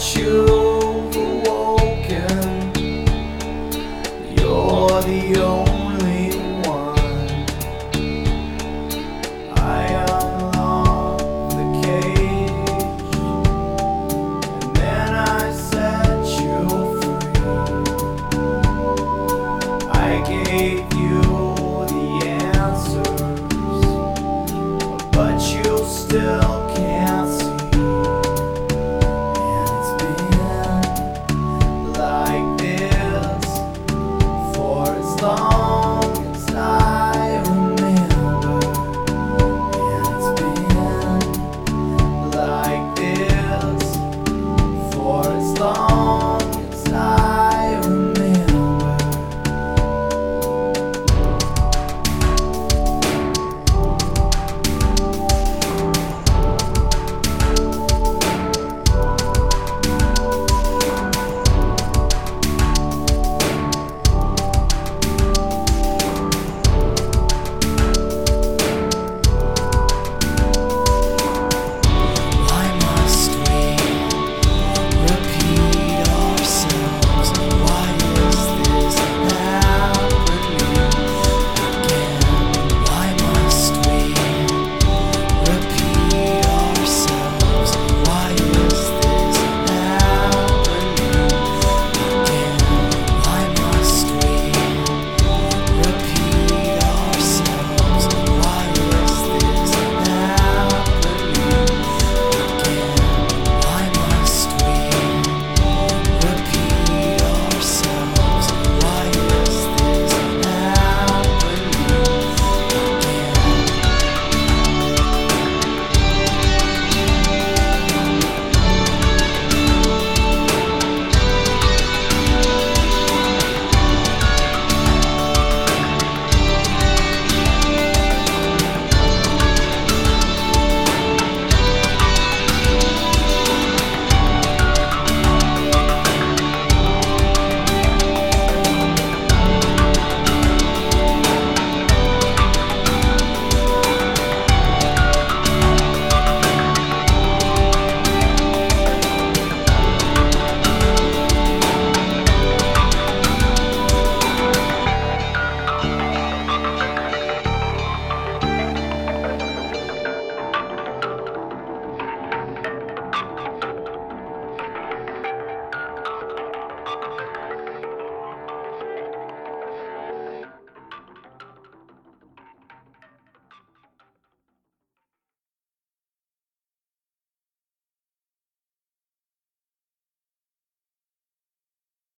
you're the only long.